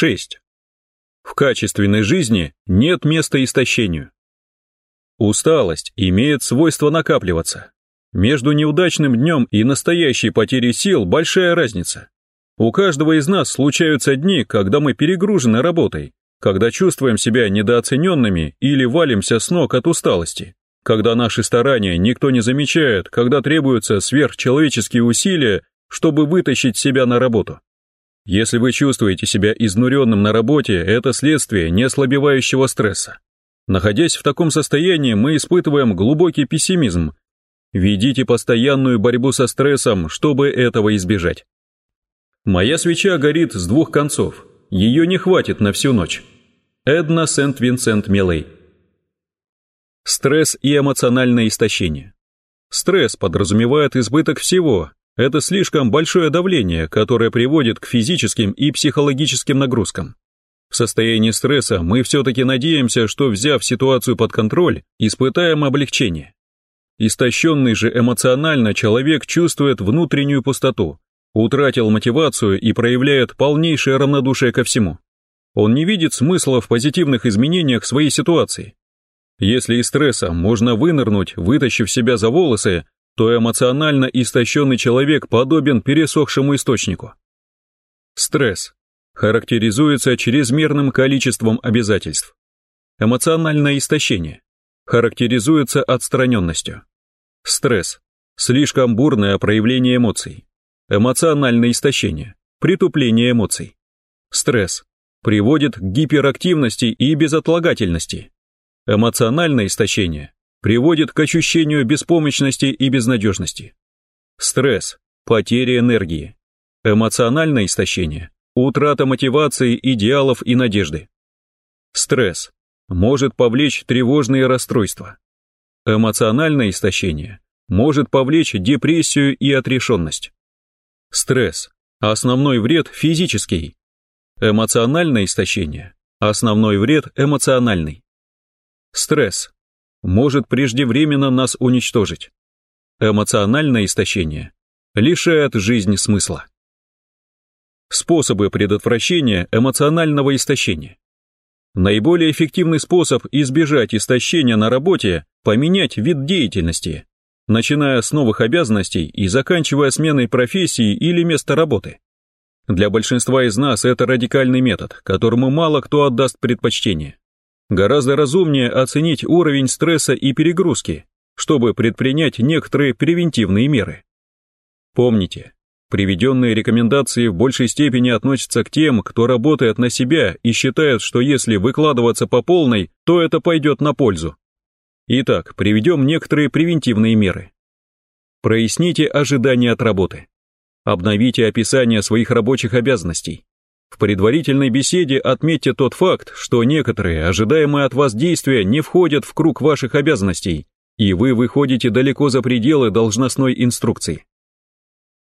6. В качественной жизни нет места истощению. Усталость имеет свойство накапливаться. Между неудачным днем и настоящей потерей сил большая разница. У каждого из нас случаются дни, когда мы перегружены работой, когда чувствуем себя недооцененными или валимся с ног от усталости, когда наши старания никто не замечает, когда требуются сверхчеловеческие усилия, чтобы вытащить себя на работу. Если вы чувствуете себя изнуренным на работе, это следствие неослабевающего стресса. Находясь в таком состоянии, мы испытываем глубокий пессимизм. Ведите постоянную борьбу со стрессом, чтобы этого избежать. Моя свеча горит с двух концов. Ее не хватит на всю ночь. Эдна Сент-Винсент Милей. Стресс и эмоциональное истощение. Стресс подразумевает избыток всего. Это слишком большое давление, которое приводит к физическим и психологическим нагрузкам. В состоянии стресса мы все-таки надеемся, что взяв ситуацию под контроль, испытаем облегчение. Истощенный же эмоционально человек чувствует внутреннюю пустоту, утратил мотивацию и проявляет полнейшее равнодушие ко всему. Он не видит смысла в позитивных изменениях своей ситуации. Если из стресса можно вынырнуть, вытащив себя за волосы, то эмоционально истощенный человек подобен пересохшему источнику. Стресс характеризуется чрезмерным количеством обязательств. Эмоциональное истощение характеризуется отстраненностью. Стресс – слишком бурное проявление эмоций. Эмоциональное истощение – притупление эмоций. Стресс приводит к гиперактивности и безотлагательности. Эмоциональное истощение приводит к ощущению беспомощности и безнадежности. Стресс – потеря энергии. Эмоциональное истощение утрата мотивации, идеалов и надежды. Стресс может повлечь тревожные расстройства. Эмоциональное истощение может повлечь депрессию и отрешенность. Стресс – основной вред физический. Эмоциональное истощение – основной вред эмоциональный. Стресс может преждевременно нас уничтожить. Эмоциональное истощение лишает жизни смысла. Способы предотвращения эмоционального истощения. Наиболее эффективный способ избежать истощения на работе – поменять вид деятельности, начиная с новых обязанностей и заканчивая сменой профессии или места работы. Для большинства из нас это радикальный метод, которому мало кто отдаст предпочтение. Гораздо разумнее оценить уровень стресса и перегрузки, чтобы предпринять некоторые превентивные меры. Помните, Приведенные рекомендации в большей степени относятся к тем, кто работает на себя и считает, что если выкладываться по полной, то это пойдет на пользу. Итак, приведем некоторые превентивные меры. Проясните ожидания от работы. Обновите описание своих рабочих обязанностей. В предварительной беседе отметьте тот факт, что некоторые ожидаемые от вас действия не входят в круг ваших обязанностей, и вы выходите далеко за пределы должностной инструкции.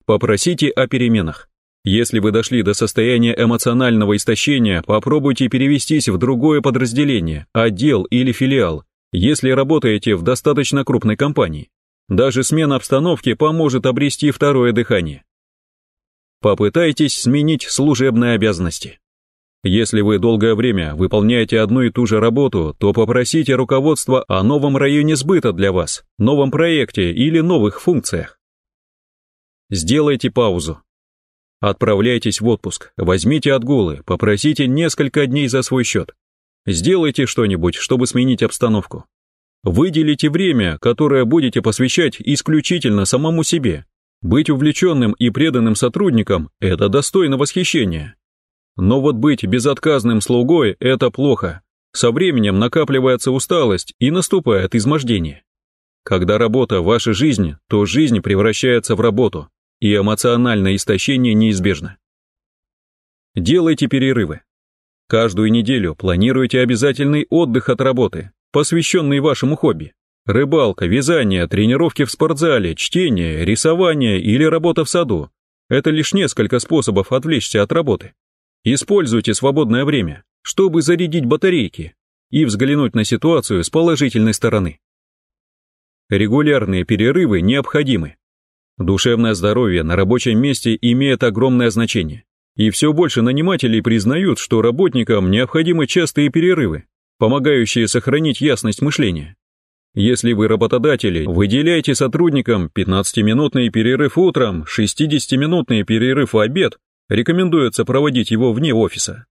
Попросите о переменах. Если вы дошли до состояния эмоционального истощения, попробуйте перевестись в другое подразделение, отдел или филиал, если работаете в достаточно крупной компании. Даже смена обстановки поможет обрести второе дыхание. Попытайтесь сменить служебные обязанности. Если вы долгое время выполняете одну и ту же работу, то попросите руководство о новом районе сбыта для вас, новом проекте или новых функциях. Сделайте паузу. Отправляйтесь в отпуск, возьмите отгулы, попросите несколько дней за свой счет. Сделайте что-нибудь, чтобы сменить обстановку. Выделите время, которое будете посвящать исключительно самому себе. Быть увлеченным и преданным сотрудником – это достойно восхищения. Но вот быть безотказным слугой – это плохо. Со временем накапливается усталость и наступает измождение. Когда работа – ваша жизнь, то жизнь превращается в работу и эмоциональное истощение неизбежно. Делайте перерывы. Каждую неделю планируйте обязательный отдых от работы, посвященный вашему хобби. Рыбалка, вязание, тренировки в спортзале, чтение, рисование или работа в саду – это лишь несколько способов отвлечься от работы. Используйте свободное время, чтобы зарядить батарейки и взглянуть на ситуацию с положительной стороны. Регулярные перерывы необходимы. Душевное здоровье на рабочем месте имеет огромное значение. И все больше нанимателей признают, что работникам необходимы частые перерывы, помогающие сохранить ясность мышления. Если вы работодатели, выделяйте сотрудникам 15-минутный перерыв утром, 60-минутный перерыв в обед, рекомендуется проводить его вне офиса,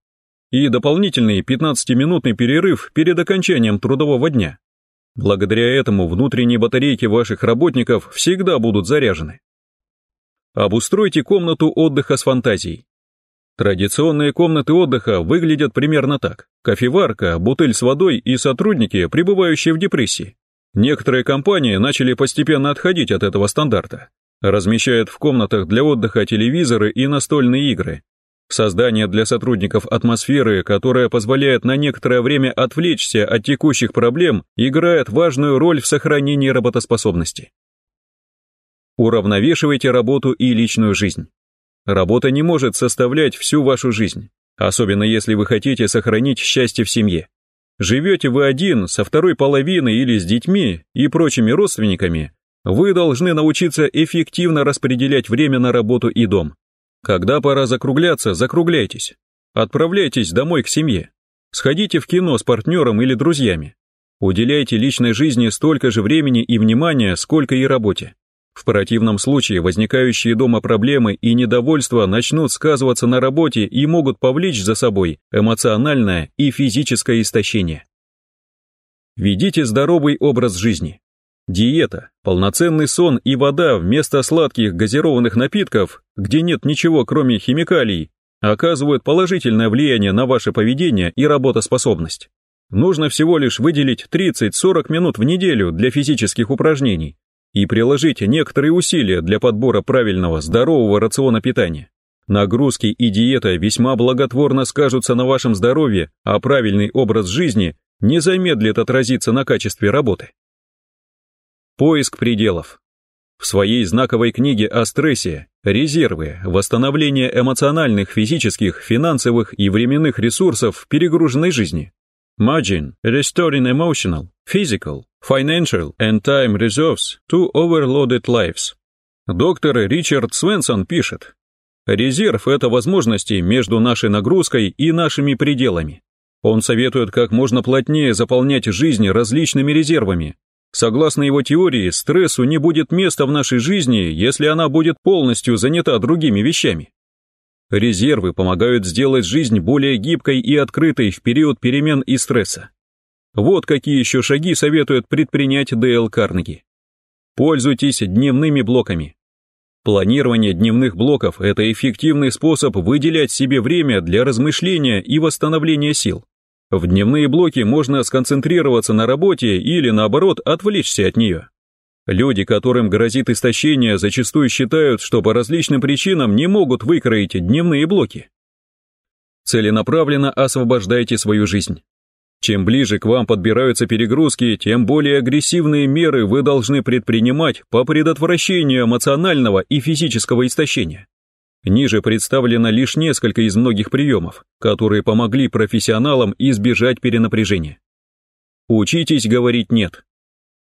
и дополнительный 15-минутный перерыв перед окончанием трудового дня. Благодаря этому внутренние батарейки ваших работников всегда будут заряжены. Обустройте комнату отдыха с фантазией. Традиционные комнаты отдыха выглядят примерно так. Кофеварка, бутыль с водой и сотрудники, пребывающие в депрессии. Некоторые компании начали постепенно отходить от этого стандарта. Размещают в комнатах для отдыха телевизоры и настольные игры. Создание для сотрудников атмосферы, которая позволяет на некоторое время отвлечься от текущих проблем, играет важную роль в сохранении работоспособности. Уравновешивайте работу и личную жизнь. Работа не может составлять всю вашу жизнь, особенно если вы хотите сохранить счастье в семье. Живете вы один, со второй половиной или с детьми и прочими родственниками, вы должны научиться эффективно распределять время на работу и дом. Когда пора закругляться, закругляйтесь. Отправляйтесь домой к семье. Сходите в кино с партнером или друзьями. Уделяйте личной жизни столько же времени и внимания, сколько и работе. В противном случае возникающие дома проблемы и недовольство начнут сказываться на работе и могут повлечь за собой эмоциональное и физическое истощение. Ведите здоровый образ жизни. Диета, полноценный сон и вода вместо сладких газированных напитков, где нет ничего кроме химикалий, оказывают положительное влияние на ваше поведение и работоспособность. Нужно всего лишь выделить 30-40 минут в неделю для физических упражнений, и приложить некоторые усилия для подбора правильного здорового рациона питания. Нагрузки и диета весьма благотворно скажутся на вашем здоровье, а правильный образ жизни не замедлит отразиться на качестве работы. Поиск пределов. В своей знаковой книге о стрессе «Резервы. Восстановление эмоциональных, физических, финансовых и временных ресурсов в перегруженной жизни» Margin, Restoring Emotional, Physical, Financial and Time Reserves to Overloaded Lives. Доктор Ричард Свенсон пишет, Резерв – это возможности между нашей нагрузкой и нашими пределами. Он советует как можно плотнее заполнять жизнь различными резервами. Согласно его теории, стрессу не будет места в нашей жизни, если она будет полностью занята другими вещами. Резервы помогают сделать жизнь более гибкой и открытой в период перемен и стресса. Вот какие еще шаги советует предпринять Дейл Карнеги. Пользуйтесь дневными блоками. Планирование дневных блоков – это эффективный способ выделять себе время для размышления и восстановления сил. В дневные блоки можно сконцентрироваться на работе или, наоборот, отвлечься от нее. Люди, которым грозит истощение, зачастую считают, что по различным причинам не могут выкроить дневные блоки. Целенаправленно освобождайте свою жизнь. Чем ближе к вам подбираются перегрузки, тем более агрессивные меры вы должны предпринимать по предотвращению эмоционального и физического истощения. Ниже представлено лишь несколько из многих приемов, которые помогли профессионалам избежать перенапряжения. Учитесь говорить «нет».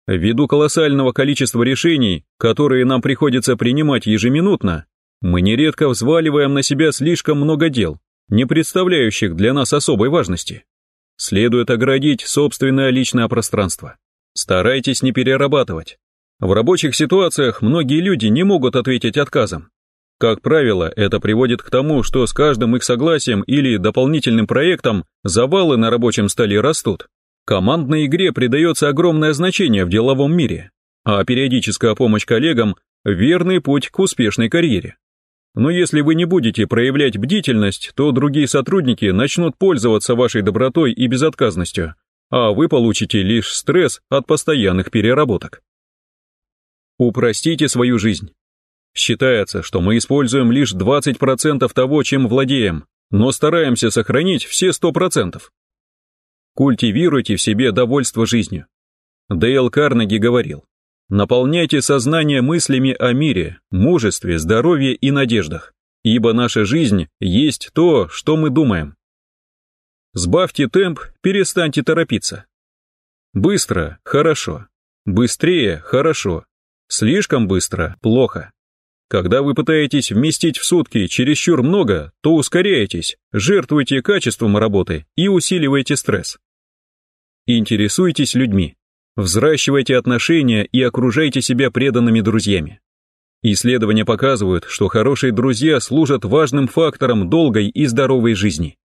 Ввиду колоссального количества решений, которые нам приходится принимать ежеминутно, мы нередко взваливаем на себя слишком много дел, не представляющих для нас особой важности. Следует оградить собственное личное пространство. Старайтесь не перерабатывать. В рабочих ситуациях многие люди не могут ответить отказом. Как правило, это приводит к тому, что с каждым их согласием или дополнительным проектом завалы на рабочем столе растут. Командной игре придается огромное значение в деловом мире, а периодическая помощь коллегам – верный путь к успешной карьере. Но если вы не будете проявлять бдительность, то другие сотрудники начнут пользоваться вашей добротой и безотказностью, а вы получите лишь стресс от постоянных переработок. Упростите свою жизнь. Считается, что мы используем лишь 20% того, чем владеем, но стараемся сохранить все 100%. Культивируйте в себе довольство жизнью. Дейл Карнеги говорил, Наполняйте сознание мыслями о мире, мужестве, здоровье и надеждах, ибо наша жизнь есть то, что мы думаем. Сбавьте темп, перестаньте торопиться. Быстро – хорошо. Быстрее – хорошо. Слишком быстро – плохо. Когда вы пытаетесь вместить в сутки чересчур много, то ускоряетесь, жертвуете качеством работы и усиливаете стресс. Интересуйтесь людьми, взращивайте отношения и окружайте себя преданными друзьями. Исследования показывают, что хорошие друзья служат важным фактором долгой и здоровой жизни.